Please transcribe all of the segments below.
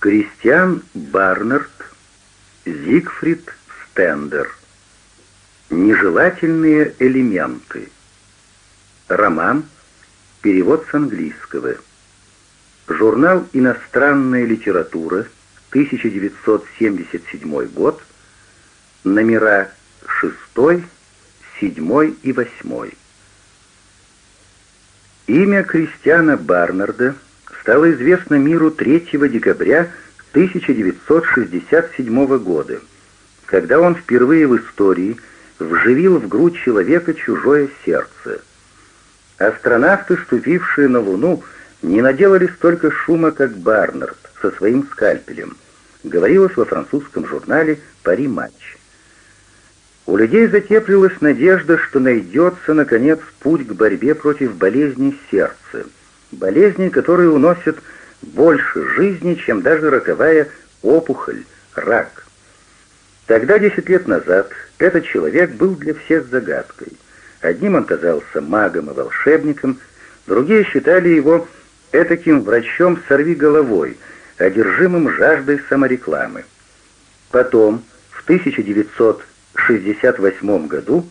Кристиан Барнард, Зигфрид Стендер. Нежелательные элементы. Роман. Перевод с английского. Журнал «Иностранная литература», 1977 год, номера 6, 7 и 8. Имя Кристиана Барнарда стало известно миру 3 декабря 1967 года, когда он впервые в истории вживил в грудь человека чужое сердце. Астронавты, ступившие на Луну, не наделали столько шума, как Барнард со своим скальпелем, говорилось во французском журнале «Пари Матч». У людей затеплилась надежда, что найдется, наконец, путь к борьбе против болезни сердца — болезни, которые уносят больше жизни, чем даже роковая опухоль, рак. Тогда, десять лет назад, этот человек был для всех загадкой. Одним он казался магом и волшебником, другие считали его этаким врачом сорви головой, одержимым жаждой саморекламы. Потом, в 1968 году,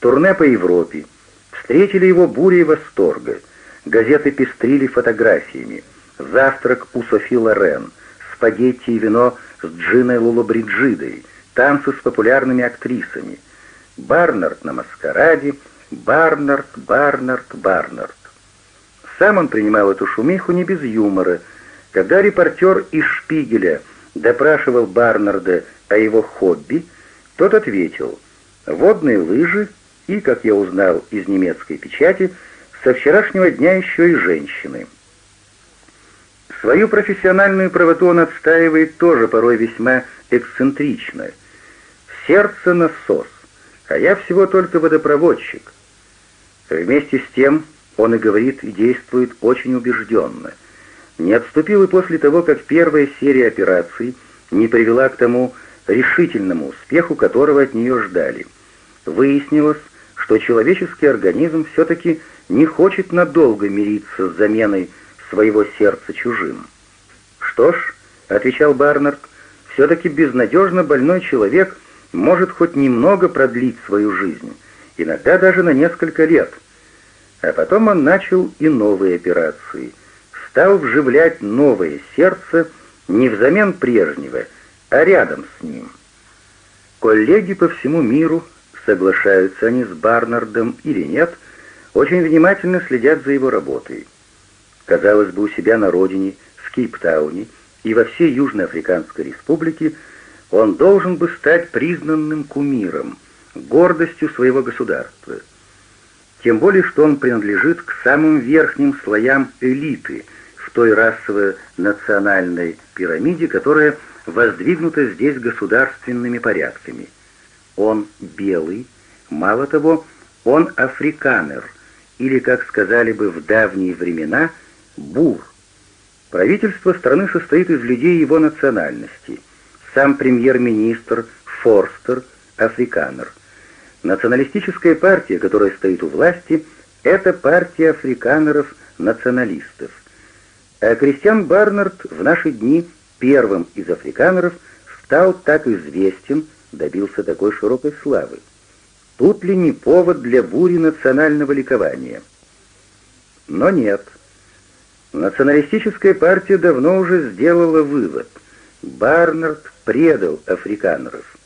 турне по Европе, встретили его бурей восторга — Газеты пестрили фотографиями. Завтрак у Софи Лорен, спагетти и вино с Джиной Лулобриджидой, танцы с популярными актрисами. Барнард на маскараде, Барнард, Барнард, Барнард. Сам он принимал эту шумиху не без юмора. Когда репортер из «Шпигеля» допрашивал Барнарда о его хобби, тот ответил «Водные лыжи» и, как я узнал из немецкой печати, со вчерашнего дня еще и женщины. Свою профессиональную правоту он отстаивает тоже порой весьма эксцентрично. Сердце насос, а я всего только водопроводчик. Вместе с тем он и говорит, и действует очень убежденно. Не отступил и после того, как первая серия операций не привела к тому решительному успеху, которого от нее ждали. Выяснилось, что человеческий организм все-таки не хочет надолго мириться с заменой своего сердца чужим. «Что ж», — отвечал Барнард, — «все-таки безнадежно больной человек может хоть немного продлить свою жизнь, иногда даже на несколько лет». А потом он начал и новые операции, стал вживлять новое сердце не взамен прежнего, а рядом с ним. Коллеги по всему миру, соглашаются они с Барнардом или нет, очень внимательно следят за его работой. Казалось бы, у себя на родине, в Кейптауне и во всей Южноафриканской республике он должен бы стать признанным кумиром, гордостью своего государства. Тем более, что он принадлежит к самым верхним слоям элиты в той расово-национальной пирамиде, которая воздвигнута здесь государственными порядками. Он белый, мало того, он африканер – или, как сказали бы в давние времена, бур. Правительство страны состоит из людей его национальности. Сам премьер-министр Форстер – африканер. Националистическая партия, которая стоит у власти, это партия африканеров-националистов. А Кристиан Барнард в наши дни первым из африканеров стал так известен, добился такой широкой славы. Тут ли не повод для бури национального ликования? Но нет. Националистическая партия давно уже сделала вывод. Барнард предал африканеров.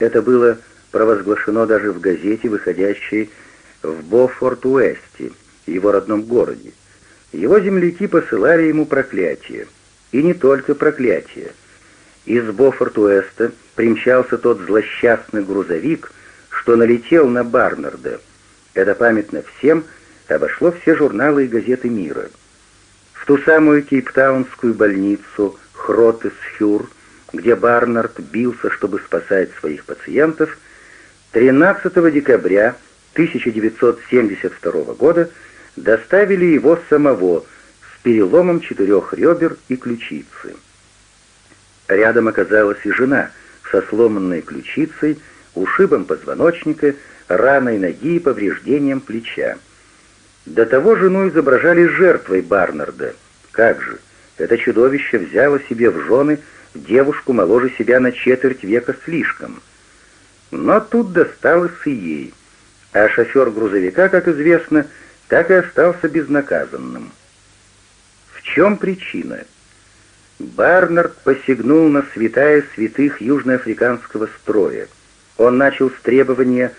Это было провозглашено даже в газете, выходящей в Бофорт-Уэсте, его родном городе. Его земляки посылали ему проклятие. И не только проклятие. Из Бофорт-Уэста примчался тот злосчастный грузовик — что налетел на Барнарда. Это памятно всем, обошло все журналы и газеты мира. В ту самую кейптаунскую больницу Хротесфюр, где Барнард бился, чтобы спасать своих пациентов, 13 декабря 1972 года доставили его самого с переломом четырех ребер и ключицы. Рядом оказалась и жена со сломанной ключицей, ушибом позвоночника, раной ноги и повреждением плеча. До того жену изображали жертвой Барнарда. Как же, это чудовище взяло себе в жены девушку моложе себя на четверть века слишком. Но тут досталось и ей, а шофер грузовика, как известно, так и остался безнаказанным. В чем причина? Барнард посягнул на святая святых южноафриканского строя. Он начал с требования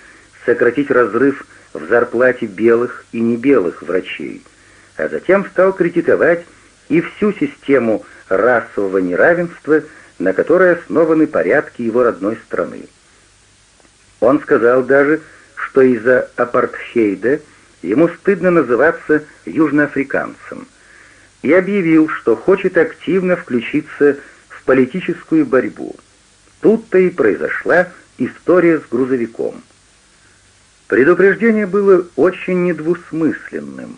сократить разрыв в зарплате белых и небелых врачей, а затем стал критиковать и всю систему расового неравенства, на которой основаны порядки его родной страны. Он сказал даже, что из-за апартхейда ему стыдно называться южноафриканцем, и объявил, что хочет активно включиться в политическую борьбу. Тут-то и произошла история с грузовиком. Предупреждение было очень недвусмысленным.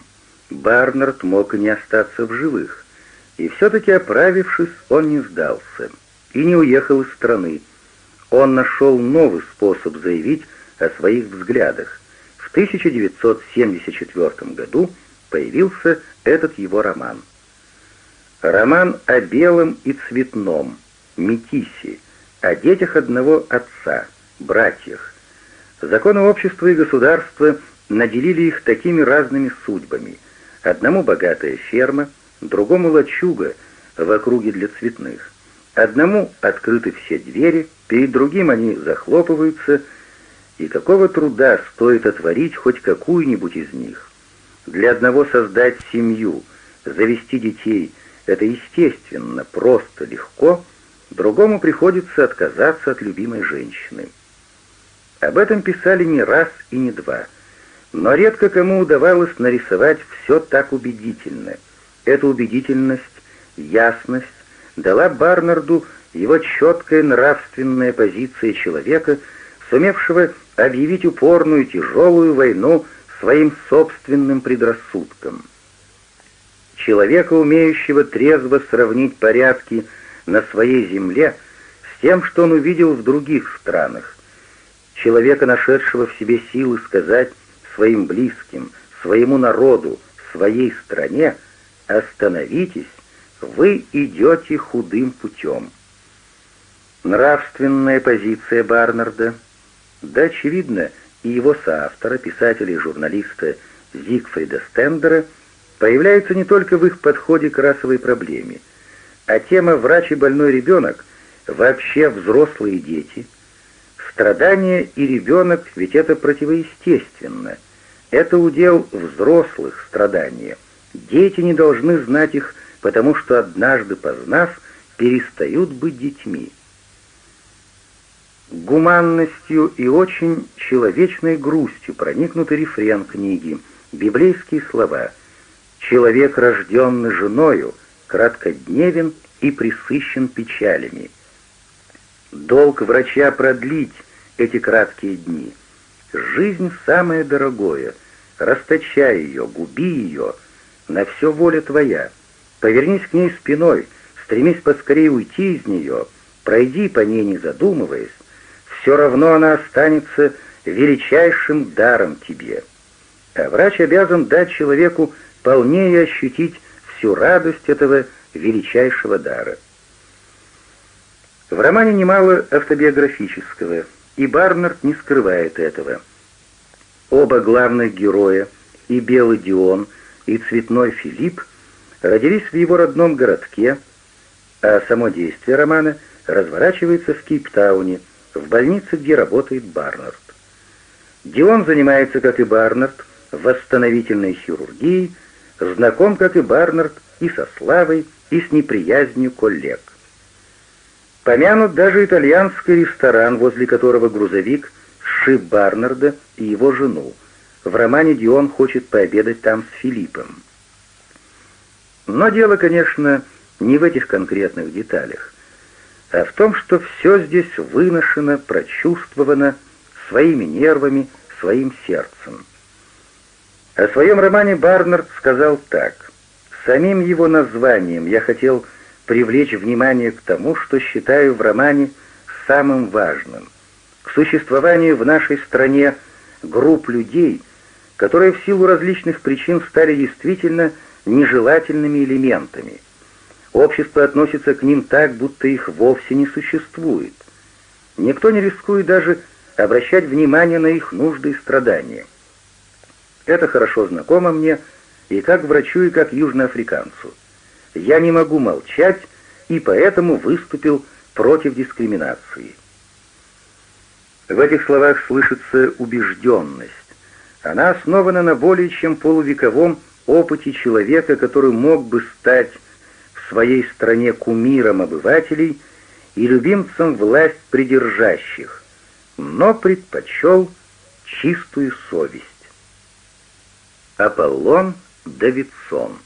Барнард мог и не остаться в живых. И все-таки, оправившись, он не сдался и не уехал из страны. Он нашел новый способ заявить о своих взглядах. В 1974 году появился этот его роман. Роман о белом и цветном, метисе, о детях одного отца, братьях. Законы общества и государства наделили их такими разными судьбами. Одному богатая ферма, другому лачуга в округе для цветных. Одному открыты все двери, перед другим они захлопываются, и какого труда стоит отворить хоть какую-нибудь из них. Для одного создать семью, завести детей — это естественно, просто, легко, другому приходится отказаться от любимой женщины. Об этом писали не раз и не два, но редко кому удавалось нарисовать все так убедительно. Эта убедительность, ясность дала Барнарду его четкая нравственная позиция человека, сумевшего объявить упорную тяжелую войну своим собственным предрассудкам. Человека, умеющего трезво сравнить порядки на своей земле с тем, что он увидел в других странах. Человека, нашедшего в себе силы сказать своим близким, своему народу, своей стране «Остановитесь, вы идете худым путем». Нравственная позиция Барнарда, да, очевидно, и его соавтора, писателя и журналиста Зигфрида Стендера, появляется не только в их подходе к расовой проблеме, а тема «врач и больной ребенок» вообще взрослые дети. Страдания и ребенок, ведь это противоестественно. Это удел взрослых страдания. Дети не должны знать их, потому что однажды познав, перестают быть детьми гуманностью и очень человечной грустью проникнутый рефрен книги, библейские слова «Человек, рожденный женою, краткодневен и присыщен печалями». Долг врача продлить эти краткие дни. Жизнь самое дорогое. Расточай ее, губи ее. На все воля твоя. Повернись к ней спиной, стремись поскорее уйти из нее, пройди по ней, не задумываясь, все равно она останется величайшим даром тебе. А врач обязан дать человеку полнее ощутить всю радость этого величайшего дара. В романе немало автобиографического, и Барнард не скрывает этого. Оба главных героя, и Белый Дион, и Цветной Филипп, родились в его родном городке, а само действие романа разворачивается в Кейптауне – в больнице, где работает Барнард. Дион занимается, как и Барнард, восстановительной хирургией, знаком, как и Барнард, и со славой, и с неприязнью коллег. Помянут даже итальянский ресторан, возле которого грузовик сшиб Барнарда и его жену. В романе Дион хочет пообедать там с Филиппом. Но дело, конечно, не в этих конкретных деталях а в том, что все здесь выношено, прочувствовано своими нервами, своим сердцем. О своем романе Барнард сказал так. «Самим его названием я хотел привлечь внимание к тому, что считаю в романе самым важным, к существованию в нашей стране групп людей, которые в силу различных причин стали действительно нежелательными элементами. Общество относится к ним так, будто их вовсе не существует. Никто не рискует даже обращать внимание на их нужды и страдания. Это хорошо знакомо мне и как врачу, и как южноафриканцу. Я не могу молчать, и поэтому выступил против дискриминации. В этих словах слышится убежденность. Она основана на более чем полувековом опыте человека, который мог бы стать в своей стране кумиром обывателей и любимцем власть придержащих, но предпочел чистую совесть. Аполлон Давидсон